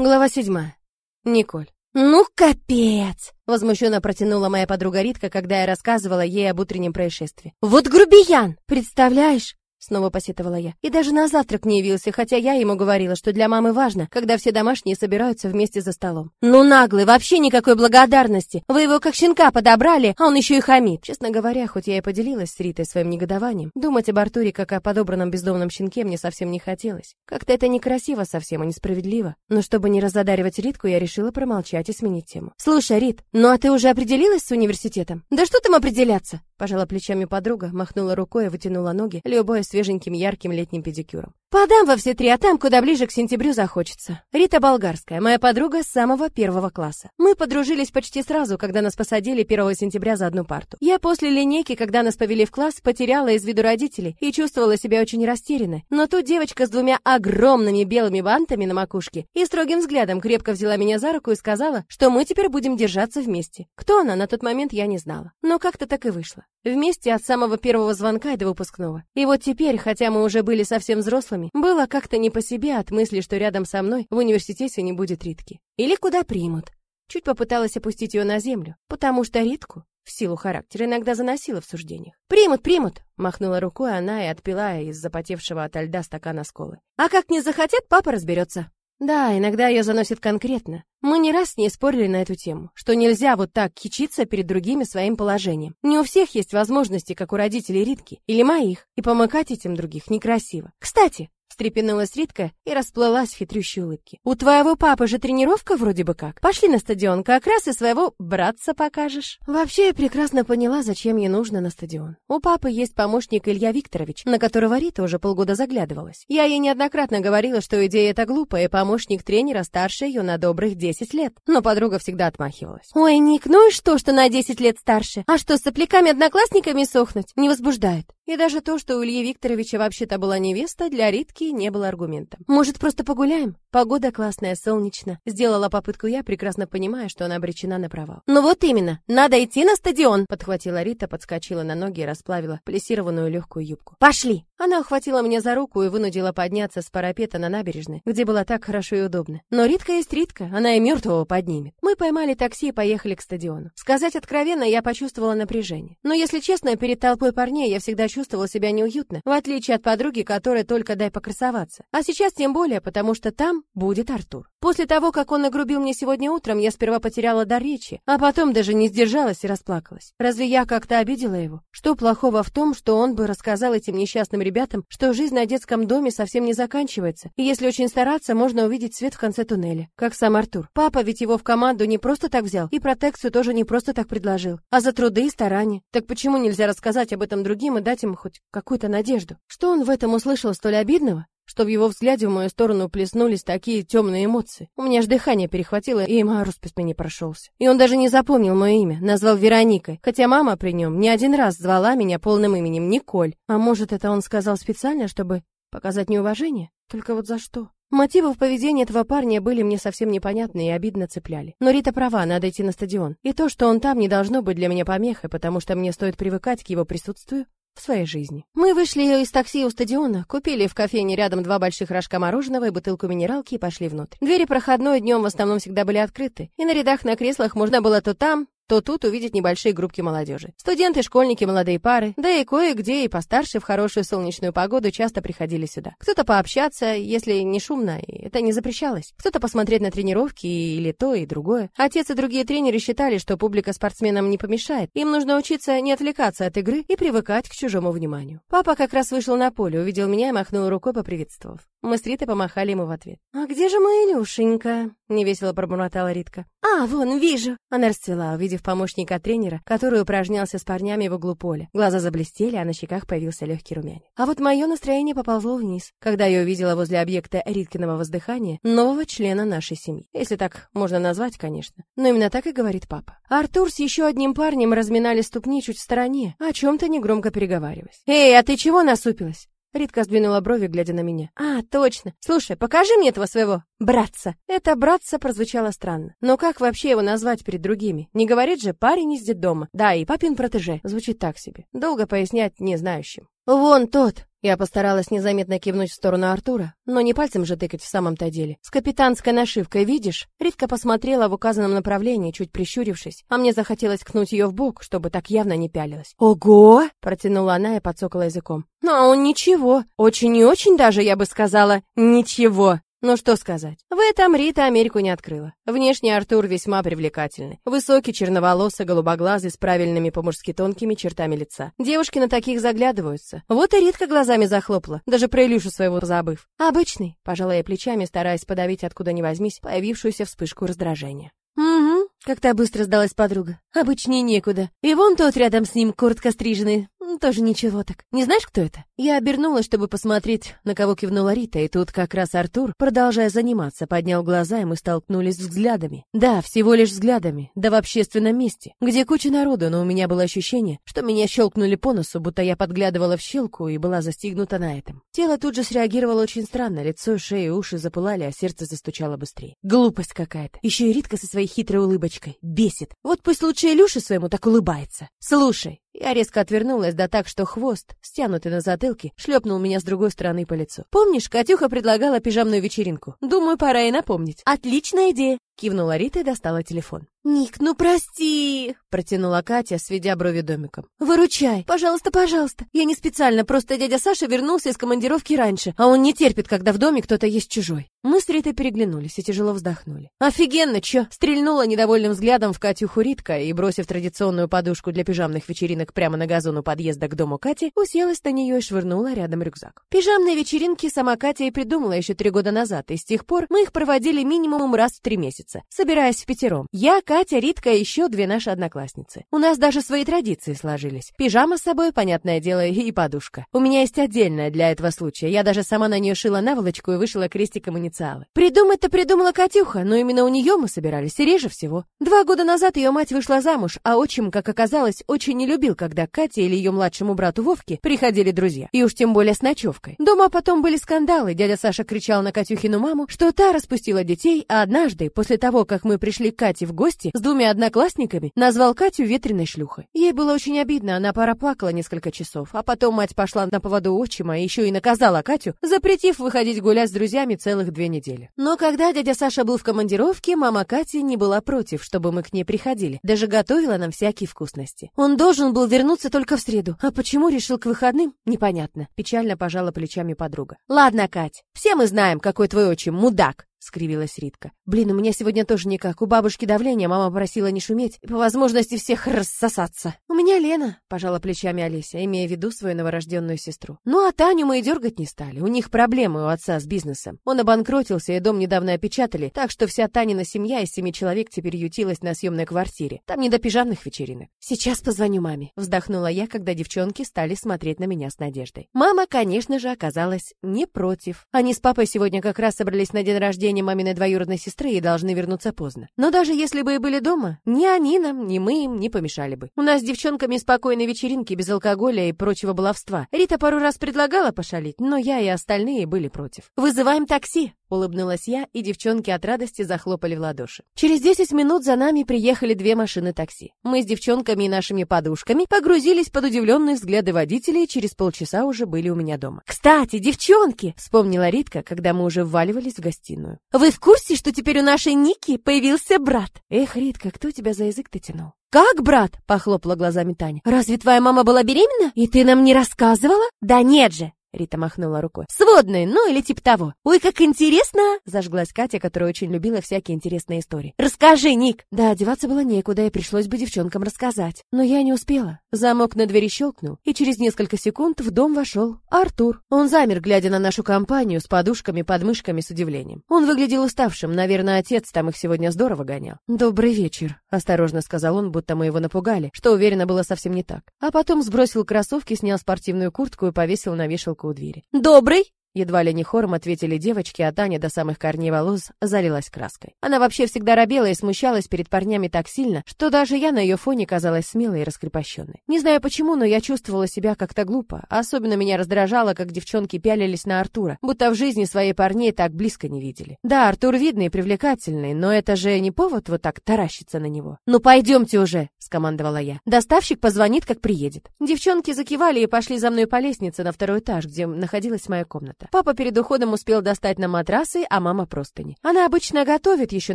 Глава седьмая. Николь. «Ну, капец!» — возмущенно протянула моя подруга Ритка, когда я рассказывала ей об утреннем происшествии. «Вот грубиян! Представляешь? Снова посетовала я. И даже на завтрак не явился, хотя я ему говорила, что для мамы важно, когда все домашние собираются вместе за столом. Ну наглый, вообще никакой благодарности. Вы его как щенка подобрали, а он еще и хамит. Честно говоря, хоть я и поделилась с Ритой своим негодованием, думать об Артуре как о подобранном бездомном щенке мне совсем не хотелось. Как-то это некрасиво совсем и несправедливо. Но чтобы не разодаривать Ритку, я решила промолчать и сменить тему. Слушай, Рит, ну а ты уже определилась с университетом? Да что там определяться? Пожала плечами подруга, махнула рукой и вытянула ноги, любое свеженьким ярким летним педикюром. Подам во все три, а там, куда ближе к сентябрю захочется. Рита Болгарская, моя подруга с самого первого класса. Мы подружились почти сразу, когда нас посадили 1 сентября за одну парту. Я после линейки, когда нас повели в класс, потеряла из виду родителей и чувствовала себя очень растерянной. Но тут девочка с двумя огромными белыми бантами на макушке и строгим взглядом крепко взяла меня за руку и сказала, что мы теперь будем держаться вместе. Кто она на тот момент, я не знала. Но как-то так и вышло. Вместе от самого первого звонка до выпускного. И вот теперь, хотя мы уже были совсем взрослыми, было как-то не по себе от мысли, что рядом со мной в университете не будет Ритки. Или куда примут. Чуть попыталась опустить ее на землю, потому что Ритку, в силу характера, иногда заносила в суждениях. «Примут, примут!» — махнула рукой она и отпила из запотевшего ото льда стакана с колы. «А как не захотят, папа разберется!» Да, иногда ее заносит конкретно. Мы не раз с ней спорили на эту тему, что нельзя вот так кичиться перед другими своим положением. Не у всех есть возможности, как у родителей Ритки или моих, и помыкать этим других некрасиво. Кстати, встрепенулась Ритка и расплылась в хитрющей улыбке. «У твоего папы же тренировка вроде бы как. Пошли на стадион, как раз и своего братца покажешь». Вообще, я прекрасно поняла, зачем ей нужно на стадион. У папы есть помощник Илья Викторович, на которого Рита уже полгода заглядывалась. Я ей неоднократно говорила, что идея эта глупая, и помощник тренера старше ее на добрых 10 лет. Но подруга всегда отмахивалась. «Ой, Ник, ну и что, что на 10 лет старше? А что, с сопляками-одноклассниками сохнуть? Не возбуждает». И даже то, что у Ильи Викторовича вообще-то была невеста, для Ритки не было аргументом. «Может, просто погуляем? Погода классная, солнечно». Сделала попытку я, прекрасно понимая, что она обречена на провал. «Ну вот именно, надо идти на стадион!» Подхватила Рита, подскочила на ноги и расплавила плессированную легкую юбку. «Пошли!» Она ухватила меня за руку и вынудила подняться с парапета на набережной, где было так хорошо и удобно. Но Ритка есть Ритка, она и мертвого поднимет. Мы поймали такси и поехали к стадиону. Сказать откровенно, я почувствовала напряжение. Но если честно, перед толпой парней я всегда чувствовала себя неуютно, в отличие от подруги, которая только дай покрасоваться. А сейчас тем более, потому что там будет Артур. После того, как он нагрубил мне сегодня утром, я сперва потеряла дар речи, а потом даже не сдержалась и расплакалась. Разве я как-то обидела его? Что плохого в том, что он бы рассказал этим несчастным ребятам, что жизнь на детском доме совсем не заканчивается, и если очень стараться, можно увидеть свет в конце туннеля, как сам Артур. Папа ведь его в команду не просто так взял, и протекцию тоже не просто так предложил, а за труды и старания. Так почему нельзя рассказать об этом другим и дать им хоть какую-то надежду? Что он в этом услышал столь обидного? Что в его взгляде в мою сторону плеснулись такие темные эмоции. У меня аж дыхание перехватило, и мороз по спине прошелся. И он даже не запомнил мое имя, назвал Вероникой, хотя мама при нем не один раз звала меня полным именем Николь. А может, это он сказал специально, чтобы показать неуважение? Только вот за что? Мотивы в поведении этого парня были мне совсем непонятны и обидно цепляли. Но Рита права, надо идти на стадион. И то, что он там, не должно быть для меня помехой, потому что мне стоит привыкать к его присутствию своей жизни. Мы вышли из такси у стадиона, купили в кофейне рядом два больших рожка мороженого и бутылку минералки и пошли внутрь. Двери проходной днем в основном всегда были открыты, и на рядах на креслах можно было то там, то тут увидеть небольшие группки молодежи. Студенты, школьники, молодые пары, да и кое-где и постарше в хорошую солнечную погоду часто приходили сюда. Кто-то пообщаться, если не шумно, и это не запрещалось. Кто-то посмотреть на тренировки или то, и другое. Отец и другие тренеры считали, что публика спортсменам не помешает. Им нужно учиться не отвлекаться от игры и привыкать к чужому вниманию. Папа как раз вышел на поле, увидел меня и махнул рукой, поприветствовав. Мы с Ритой помахали ему в ответ. «А где же моя Илюшенька?» — невесело пробормотала Ритка. «А, вон, вижу!» Она расцвела, увидев помощника тренера, который упражнялся с парнями в углу поля. Глаза заблестели, а на щеках появился легкий румянец. А вот мое настроение поползло вниз, когда я увидела возле объекта Риткиного воздыхания нового члена нашей семьи. Если так можно назвать, конечно. Но именно так и говорит папа. Артур с еще одним парнем разминали ступни чуть в стороне, о чем-то негромко переговариваясь. «Эй, а ты чего насупилась?» Ритка сдвинула брови, глядя на меня. «А, точно! Слушай, покажи мне этого своего братца!» Это «братца» прозвучало странно. Но как вообще его назвать перед другими? Не говорит же парень из детдома. Да, и папин протеже. Звучит так себе. Долго пояснять не знающим. Вон тот. Я постаралась незаметно кивнуть в сторону Артура, но не пальцем же тыкать в самом-то деле. С капитанской нашивкой, видишь? Ритка посмотрела в указанном направлении, чуть прищурившись, а мне захотелось ткнуть ее в бок, чтобы так явно не пялилась. «Ого!» — протянула она и подсокала языком. «Ну, а он ничего. Очень и очень даже, я бы сказала, ничего». Ну что сказать, в этом Рита Америку не открыла. Внешне Артур весьма привлекательный. Высокий, черноволосый, голубоглазый, с правильными по-мужски тонкими чертами лица. Девушки на таких заглядываются. Вот и Ритка глазами захлопала, даже про Илюшу своего забыв. Обычный, пожалуй, плечами, стараясь подавить откуда ни возьмись появившуюся вспышку раздражения. «Угу», — как-то быстро сдалась подруга. «Обычнее некуда. И вон тот рядом с ним, коротко стриженный, тоже ничего так. Не знаешь, кто это? Я обернулась, чтобы посмотреть, на кого кивнула Рита, и тут как раз Артур, продолжая заниматься, поднял глаза, и мы столкнулись взглядами. Да, всего лишь взглядами, да в общественном месте, где куча народу, но у меня было ощущение, что меня щелкнули по носу, будто я подглядывала в щелку и была застигнута на этом. Тело тут же среагировало очень странно, лицо, шея и уши запылали, а сердце застучало быстрее. Глупость какая-то. Еще и Ритка со своей хитрой улыбочкой. Бесит. Вот пусть лучше Илюше своему так улыбается. Слушай, я резко отвернулась, да так, что хвост, стянутый на затылке, шлепнул меня с другой стороны по лицу. Помнишь, Катюха предлагала пижамную вечеринку? Думаю, пора и напомнить. Отличная идея. Кивнула Рита и достала телефон. «Ник, ну прости!» — протянула Катя, сведя брови домиком. «Выручай! Пожалуйста, пожалуйста! Я не специально, просто дядя Саша вернулся из командировки раньше, а он не терпит, когда в доме кто-то есть чужой». Мы с Ритой переглянулись и тяжело вздохнули. «Офигенно, чё?» — стрельнула недовольным взглядом в Катюху Ритка и, бросив традиционную подушку для пижамных вечеринок прямо на газон у подъезда к дому Кати, уселась на нее и швырнула рядом рюкзак. Пижамные вечеринки сама Катя и придумала еще три года назад, и с тех пор мы их проводили минимум раз в три месяца, собираясь в пятером. Я, Катя, Ритка и еще две наши одноклассницы. У нас даже свои традиции сложились. Пижама с собой, понятное дело, и подушка. У меня есть отдельная для этого случая. Я даже сама на нее шила наволочку и вышила крестиком инициалы. Придумать-то придумала Катюха, но именно у нее мы собирались реже всего. Два года назад ее мать вышла замуж, а отчим, как оказалось, очень не любил, когда Катя или ее младшему брату Вовке приходили друзья. И уж тем более с ночевкой. Дома потом были скандалы. Дядя Саша кричал на Катюхину маму, что та распустила детей, а однажды, после того, как мы пришли к Кате в гости с двумя одноклассниками, назвал Катю ветреной шлюхой. Ей было очень обидно, она проплакала несколько часов, а потом мать пошла на поводу отчима и еще и наказала Катю, запретив выходить гулять с друзьями целых две недели. Но когда дядя Саша был в командировке, мама Кати не была против, чтобы мы к ней приходили, даже готовила нам всякие вкусности. Он должен был вернуться только в среду, а почему решил к выходным, непонятно. Печально пожала плечами подруга. Ладно, Кать, все мы знаем, какой твой отчим мудак, — скривилась Ритка. «Блин, у меня сегодня тоже никак. У бабушки давление, мама просила не шуметь и по возможности всех рассосаться». «У меня Лена», — пожала плечами Олеся, имея в виду свою новорожденную сестру. «Ну, а Таню мы и дергать не стали. У них проблемы у отца с бизнесом. Он обанкротился, и дом недавно опечатали, так что вся Танина семья из семи человек теперь ютилась на съемной квартире. Там не до пижамных вечеринок. Сейчас позвоню маме», — вздохнула я, когда девчонки стали смотреть на меня с надеждой. Мама, конечно же, оказалась не против. Они с папой сегодня как раз собрались на день рождения рождения маминой двоюродной сестры и должны вернуться поздно. Но даже если бы и были дома, ни они нам, ни мы им не помешали бы. У нас с девчонками спокойные вечеринки без алкоголя и прочего баловства. Рита пару раз предлагала пошалить, но я и остальные были против. «Вызываем такси!» Улыбнулась я, и девчонки от радости захлопали в ладоши. Через 10 минут за нами приехали две машины такси. Мы с девчонками и нашими подушками погрузились под удивленные взгляды водителей и через полчаса уже были у меня дома. «Кстати, девчонки!» — вспомнила Ритка, когда мы уже вваливались в гостиную. «Вы в курсе, что теперь у нашей Ники появился брат?» «Эх, Ритка, кто тебя за язык-то тянул?» «Как, брат?» — похлопала глазами Таня. «Разве твоя мама была беременна? И ты нам не рассказывала?» «Да нет же! Рита махнула рукой. «Сводные, ну или типа того». «Ой, как интересно!» Зажглась Катя, которая очень любила всякие интересные истории. «Расскажи, Ник!» Да, одеваться было некуда, и пришлось бы девчонкам рассказать. Но я не успела. Замок на двери щелкнул, и через несколько секунд в дом вошел Артур. Он замер, глядя на нашу компанию с подушками, подмышками с удивлением. Он выглядел уставшим, наверное, отец там их сегодня здорово гонял. «Добрый вечер», — осторожно сказал он, будто мы его напугали, что уверенно было совсем не так. А потом сбросил кроссовки, снял спортивную куртку и повесил на вешалку у двери. «Добрый!» Едва ли не хором ответили девочки, а Таня до самых корней волос залилась краской. Она вообще всегда робела и смущалась перед парнями так сильно, что даже я на ее фоне казалась смелой и раскрепощенной. Не знаю почему, но я чувствовала себя как-то глупо. Особенно меня раздражало, как девчонки пялились на Артура, будто в жизни своей парней так близко не видели. Да, Артур видный и привлекательный, но это же не повод вот так таращиться на него. «Ну пойдемте уже!» — скомандовала я. «Доставщик позвонит, как приедет». Девчонки закивали и пошли за мной по лестнице на второй этаж, где находилась моя комната. Папа перед уходом успел достать нам матрасы, а мама простыни. Она обычно готовит еще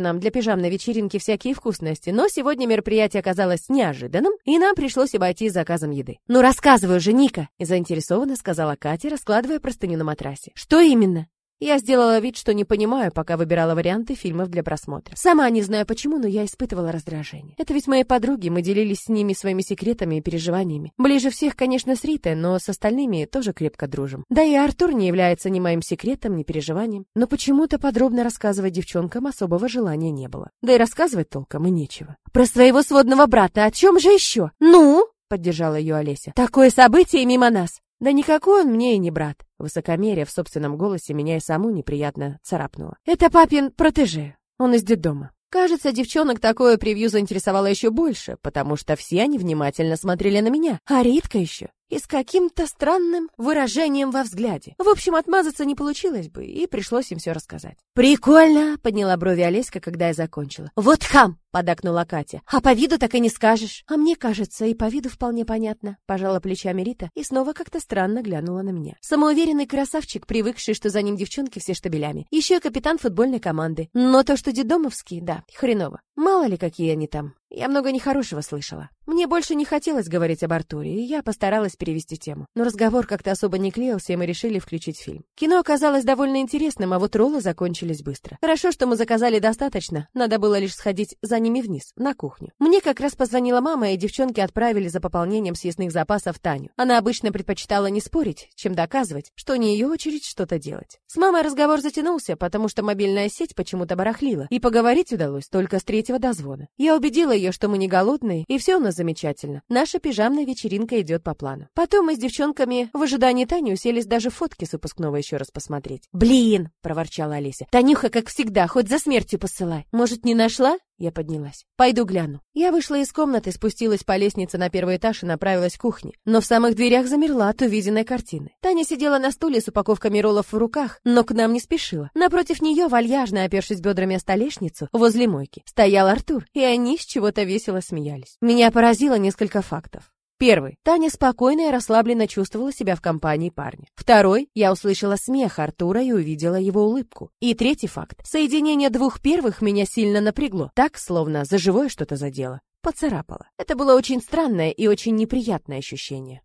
нам для пижамной вечеринки всякие вкусности, но сегодня мероприятие оказалось неожиданным, и нам пришлось обойтись заказом еды. «Ну рассказывай уже, Ника!» — заинтересованно сказала Катя, раскладывая простыню на матрасе. «Что именно?» Я сделала вид, что не понимаю, пока выбирала варианты фильмов для просмотра. Сама не знаю почему, но я испытывала раздражение. Это ведь мои подруги, мы делились с ними своими секретами и переживаниями. Ближе всех, конечно, с Ритой, но с остальными тоже крепко дружим. Да и Артур не является ни моим секретом, ни переживанием. Но почему-то подробно рассказывать девчонкам особого желания не было. Да и рассказывать толком и нечего. Про своего сводного брата, о чем же еще? Ну? Поддержала ее Олеся. Такое событие мимо нас. Да никакой он мне и не брат. Высокомерие в собственном голосе меня и саму неприятно царапнуло. Это папин протеже. Он из детдома. Кажется, девчонок такое превью заинтересовало еще больше, потому что все они внимательно смотрели на меня, а Ритка еще и с каким-то странным выражением во взгляде. В общем, отмазаться не получилось бы, и пришлось им все рассказать. «Прикольно!» — подняла брови Олеська, когда я закончила. «Вот хам!» — подакнула Катя. «А по виду так и не скажешь». «А мне кажется, и по виду вполне понятно», — пожала плечами Рита и снова как-то странно глянула на меня. Самоуверенный красавчик, привыкший, что за ним девчонки все штабелями. Еще и капитан футбольной команды. Но то, что дедомовский, да, хреново. Мало ли, какие они там. Я много нехорошего слышала. Мне больше не хотелось говорить об Артуре, и я постаралась перевести тему. Но разговор как-то особо не клеился, и мы решили включить фильм. Кино оказалось довольно интересным, а вот роллы закончились быстро. Хорошо, что мы заказали достаточно, надо было лишь сходить за ними вниз, на кухню. Мне как раз позвонила мама, и девчонки отправили за пополнением съестных запасов Таню. Она обычно предпочитала не спорить, чем доказывать, что не ее очередь что-то делать. С мамой разговор затянулся, потому что мобильная сеть почему-то барахлила, и поговорить удалось только с третьего дозвона. Я убедила ее, что мы не голодные, и все у нас замечательно. Наша пижамная вечеринка идет по плану. Потом мы с девчонками в ожидании Тани уселись даже фотки с выпускного еще раз посмотреть. «Блин!» — проворчала Олеся. «Танюха, как всегда, хоть за смертью посылай. Может, не нашла?» Я поднялась. «Пойду гляну». Я вышла из комнаты, спустилась по лестнице на первый этаж и направилась к кухне. Но в самых дверях замерла от увиденной картины. Таня сидела на стуле с упаковкой роллов в руках, но к нам не спешила. Напротив нее, вальяжно опершись бедрами о столешницу, возле мойки, стоял Артур, и они с чего-то весело смеялись. Меня поразило несколько фактов. Первый. Таня спокойно и расслабленно чувствовала себя в компании парня. Второй. Я услышала смех Артура и увидела его улыбку. И третий факт. Соединение двух первых меня сильно напрягло. Так, словно за живое что-то задело. Поцарапало. Это было очень странное и очень неприятное ощущение.